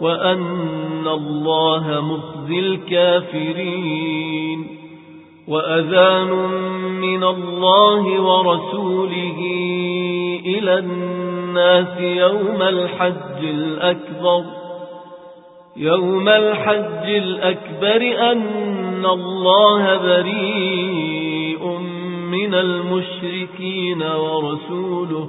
وأن الله مخزي الكافرين وأذان من الله ورسوله إلى الناس يوم الحج الأكبر يوم الحج الأكبر أن الله بريء من المشركين ورسوله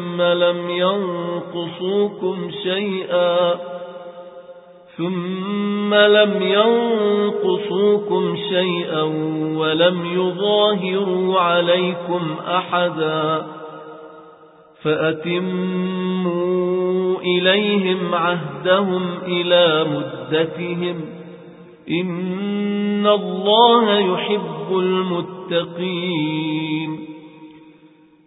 لم ينقصوكم شيئا ثم لم ينقصوكم شيئا ولم يظاهروا عليكم أحدا فأتموا إليهم عهدهم إلى مدتهم إن الله يحب المتقين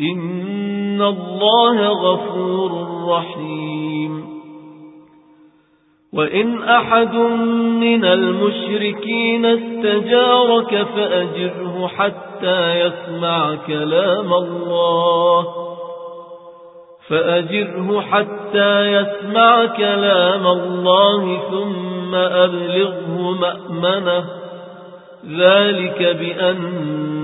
إن الله غفور رحيم وإن أحد من المشركين استجارك فأجره حتى يسمع كلام الله فأجره حتى يسمع كلام الله ثم أبلغه مأمنه ذلك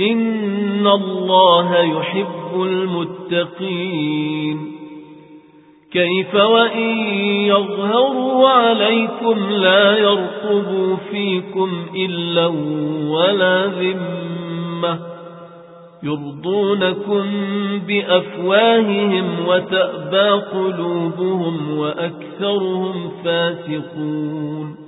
إن الله يحب المتقين. كيف وإن يظهروا عليكم لا يرقبوا فيكم إلا ولا ذمة. يرضونكم بأفواههم وتأبى قلوبهم وأكثرهم فاسقون.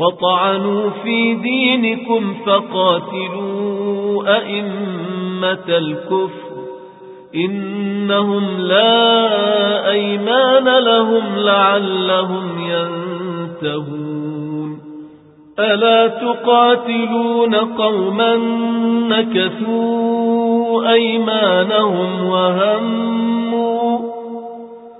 وطعنوا في دينكم فقاتلوا أئمة الكفر إنهم لا أيمان لهم لعلهم ينتهون. ألا تقاتلون قوما نكثوا أيمانهم وهموا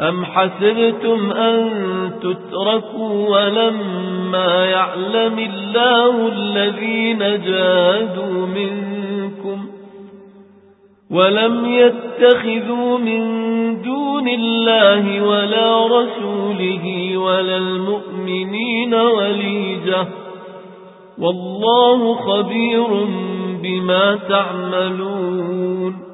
أم حسبتم أن تتركوا ولما يعلم الله الذين جادوا منكم ولم يتخذوا من دون الله ولا رسوله ولا المؤمنين وليجة والله خبير بما تعملون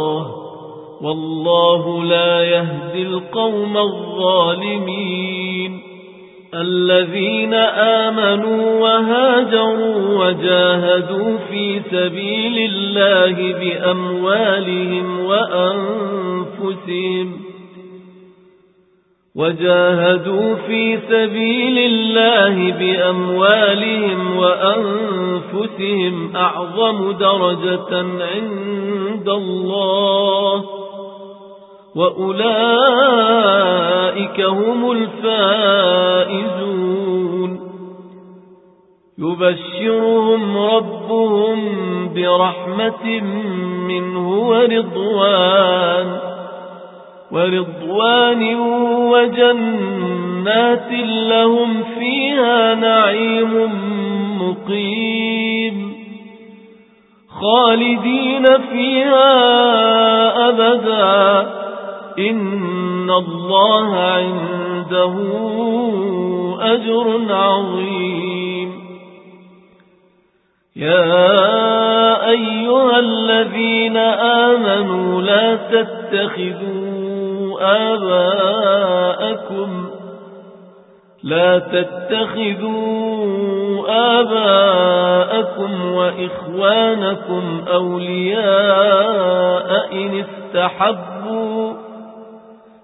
والله لا يهدي القوم الظالمين. الذين آمنوا وهاجروا وجاهدوا في سبيل الله بأموالهم وأنفسهم وجاهدوا في سبيل الله بأموالهم وأنفسهم أعظم درجة عند الله. وأولئك هم الفائزون يبشرهم ربهم برحمة منه ورضوان ورضوان وجنات لهم فيها نعيم مقيم خالدين فيها أبدا إن الله عنده أجر عظيم. يا أيها الذين آمنوا لا تتخذوا آباءكم لا تتخذوا آباءكم وإخوانكم أولياء إن استحبوا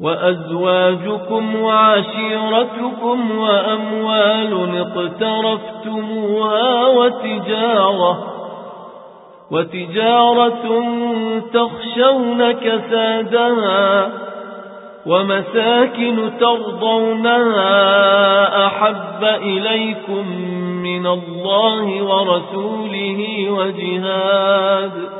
وأزواجكم وعشيرتكم وأموال اقترفتموها وتجارة وتجارة تخشون كسادها ومساكن ترضونها أحب إليكم من الله ورسوله وجهاد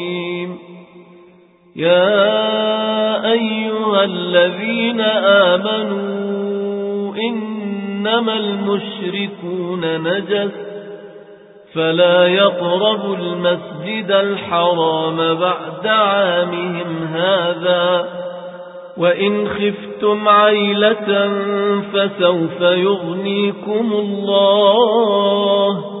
يا أيها الذين آمنوا إنما المشركون نجس فلا يقربوا المسجد الحرام بعد عامهم هذا وإن خفتم عيلة فسوف يغنيكم الله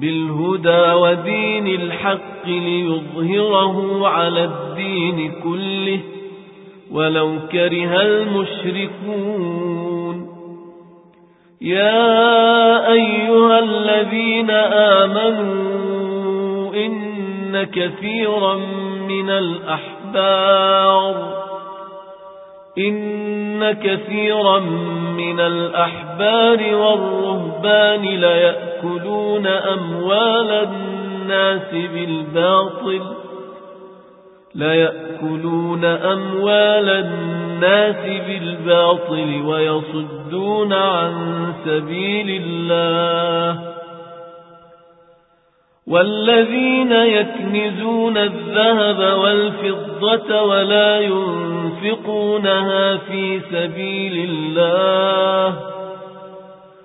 بالهدى ودين الحق ليظهره على الدين كله ولو كره المشركون. يا أيها الذين آمنوا إن كثيرا من الأحبار إن كثيرا من الأحبار والرهبان ليأكلون أموال الناس بالباطل لا يأكلون أموال الناس بالباطل ويصدون عن سبيل الله. والذين يكنزون الذهب والفضة ولا ينفقونها في سبيل الله.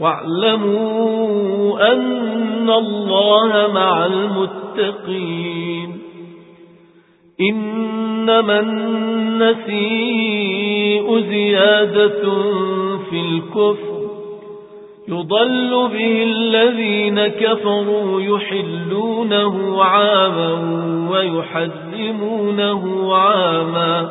واعلموا أن الله مع المتقين إنما النسيء زيادة في الكفر يضل به الذين كفروا يحلونه عاما ويحزمونه عاما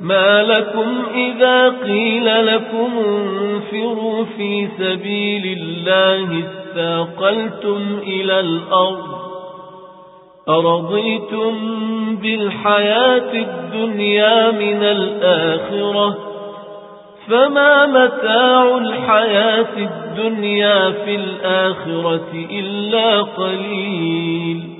ما لكم إذا قيل لكم انفروا في سبيل الله استاقلتم إلى الأرض أرضيتم بالحياة الدنيا من الآخرة فما متاع الحياة الدنيا في الآخرة إلا قليل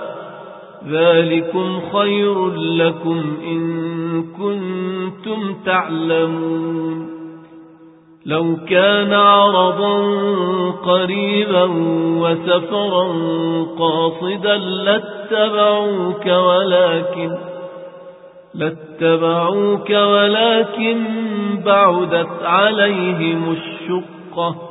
ذلكم خير لكم إن كنتم تعلمون. لو كان عرضا قريبا وسفرا قاصدا لاتبعوك ولكن لاتبعوك ولكن بعدت عليهم الشقة.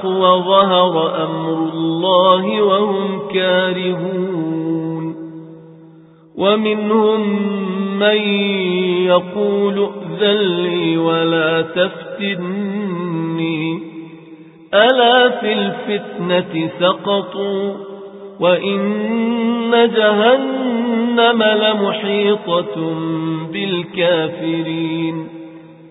الحق وظهر أمر الله وهم كارهون ومنهم من يقول لي ولا تفتني ألا في الفتنة سقطوا وإن جهنم لمحيطة بالكافرين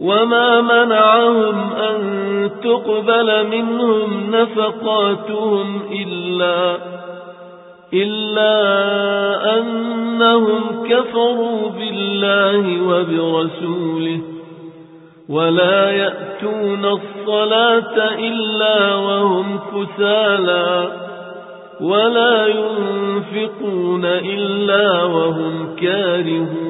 وما منعهم أن تقبل منهم نفقاتهم إلا إلا أنهم كفروا بالله وبرسوله ولا يأتون الصلاة إلا وهم كسالا ولا ينفقون إلا وهم كارهون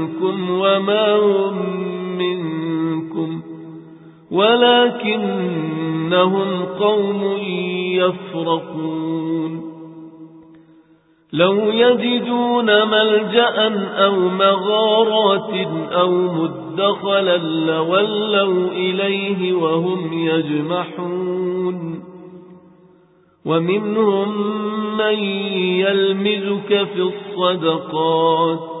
لمنكم وما هم منكم ولكنهم قوم يفرقون لو يجدون ملجأ أو مغارات أو مدخلا لولوا إليه وهم يجمحون ومنهم من يلمزك في الصدقات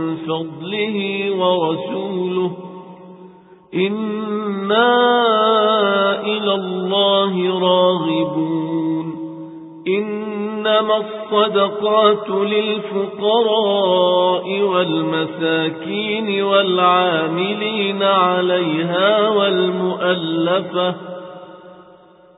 فضله ورسوله. إنا إلى الله راغبون. إنما الصدقات للفقراء والمساكين والعاملين عليها والمؤلفة.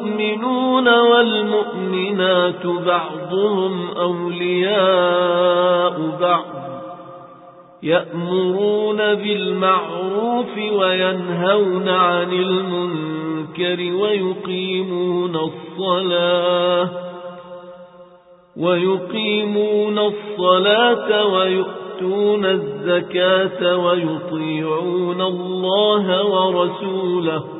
والمؤمنون والمؤمنات بعضهم أولياء بعض يأمرون بالمعروف وينهون عن المنكر ويقيمون الصلاة ويقيمون الصلاة ويؤتون الزكاة ويطيعون الله ورسوله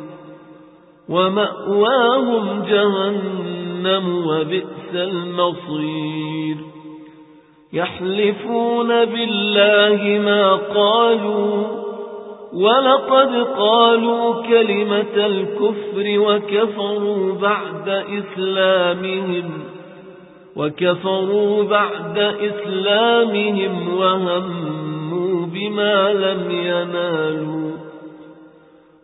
ومأواهم جهنم وبئس المصير. يحلفون بالله ما قالوا ولقد قالوا كلمة الكفر وكفروا بعد إسلامهم وكفروا بعد إسلامهم وهموا بما لم ينالوا.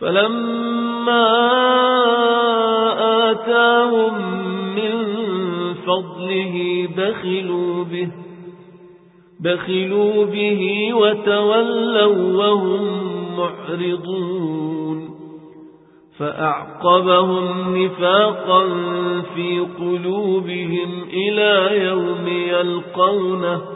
فلما آتاهم من فضله بخلوا به بخلوا به وتولوا وهم معرضون. فأعقبهم نفاقا في قلوبهم إلى يوم يلقونه.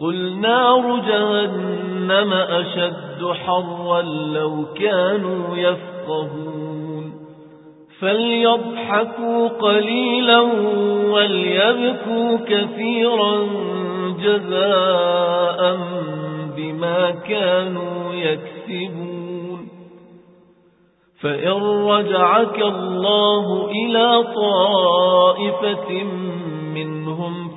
قل نار جهنم أشد حرا لو كانوا يفقهون. فليضحكوا قليلا وليبكوا كثيرا جزاء بما كانوا يكسبون. فإن رجعك الله إلى طائفة منهم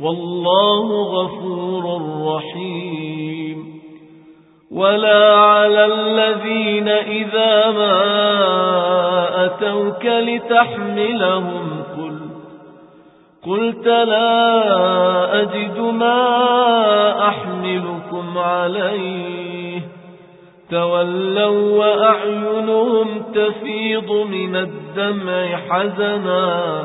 والله غفور رحيم. ولا على الذين إذا ما أتوك لتحملهم قل قلت لا أجد ما أحملكم عليه. تولوا وأعينهم تفيض من الدمع حزنا.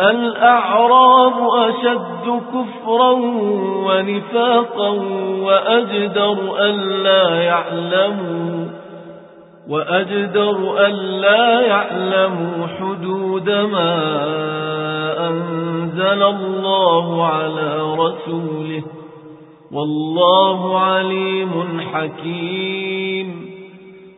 الأعراب أشد كفرا ونفاقا وأجدر ألا يعلموا وأجدر ألا يعلموا حدود ما أنزل الله على رسوله والله عليم حكيم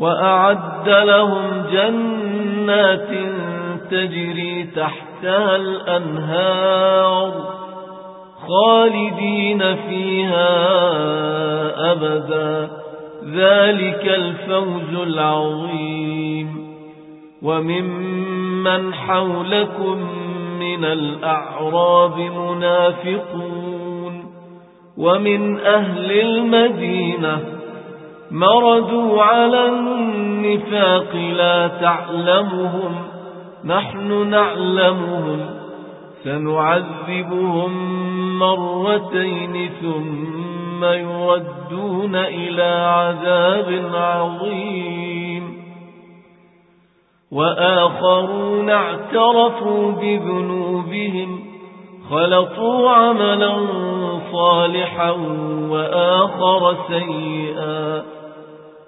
وأعد لهم جنات تجري تحتها الأنهار خالدين فيها أبدا. ذلك الفوز العظيم. وممن حولكم من الأعراب منافقون. ومن أهل المدينة مردوا على النفاق لا تعلمهم نحن نعلمهم سنعذبهم مرتين ثم يردون إلى عذاب عظيم. وآخرون اعترفوا بذنوبهم خلطوا عملا صالحا وآخر سيئا.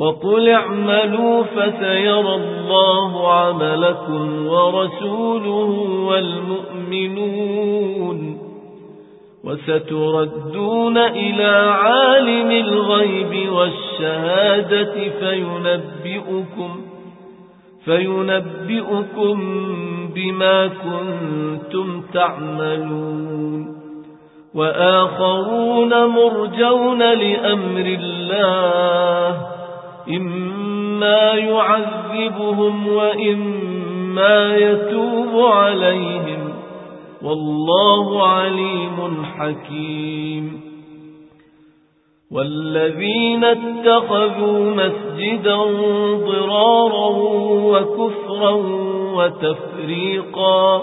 وقل اعملوا فسيرى الله عملكم ورسوله والمؤمنون وستردون إلى عالم الغيب والشهادة فينبئكم فينبئكم بما كنتم تعملون وآخرون مرجون لأمر الله إما يعذبهم وإما يتوب عليهم والله عليم حكيم والذين اتخذوا مسجدا ضرارا وكفرا وتفريقا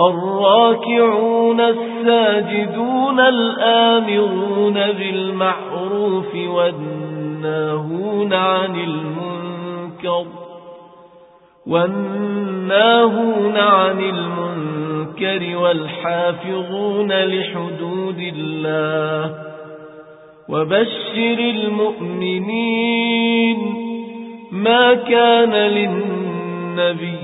الراكعون الساجدون الآمرون بالمعروف والناهون عن المنكر والناهون عن المنكر والحافظون لحدود الله وبشر المؤمنين ما كان للنبي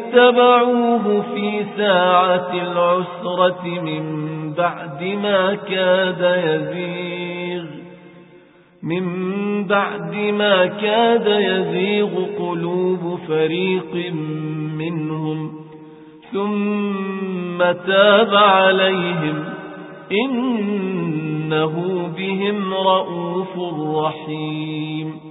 في ساعة العسرة من بعد ما كاد يزيغ. من بعد ما كاد يزيغ قلوب فريق منهم. ثم تاب عليهم. إنه بهم رؤوف رحيم.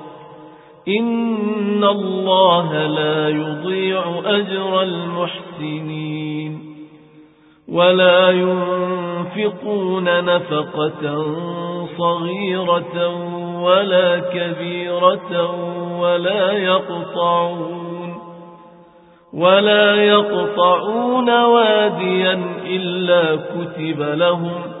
إن الله لا يضيع أجر المحسنين ولا ينفقون نفقة صغيرة ولا كبيرة ولا يقطعون ولا يقطعون واديا إلا كتب لهم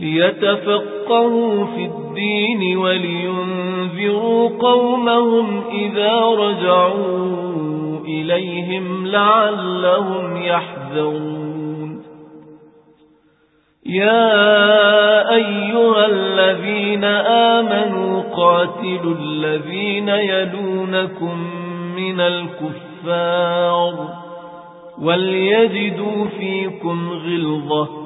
ليتفقهوا في الدين ولينذروا قومهم إذا رجعوا إليهم لعلهم يحذرون. يا أيها الذين آمنوا قاتلوا الذين يلونكم من الكفار وليجدوا فيكم غلظة.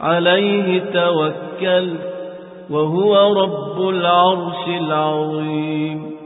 عليه توكل وهو رب العرش العظيم.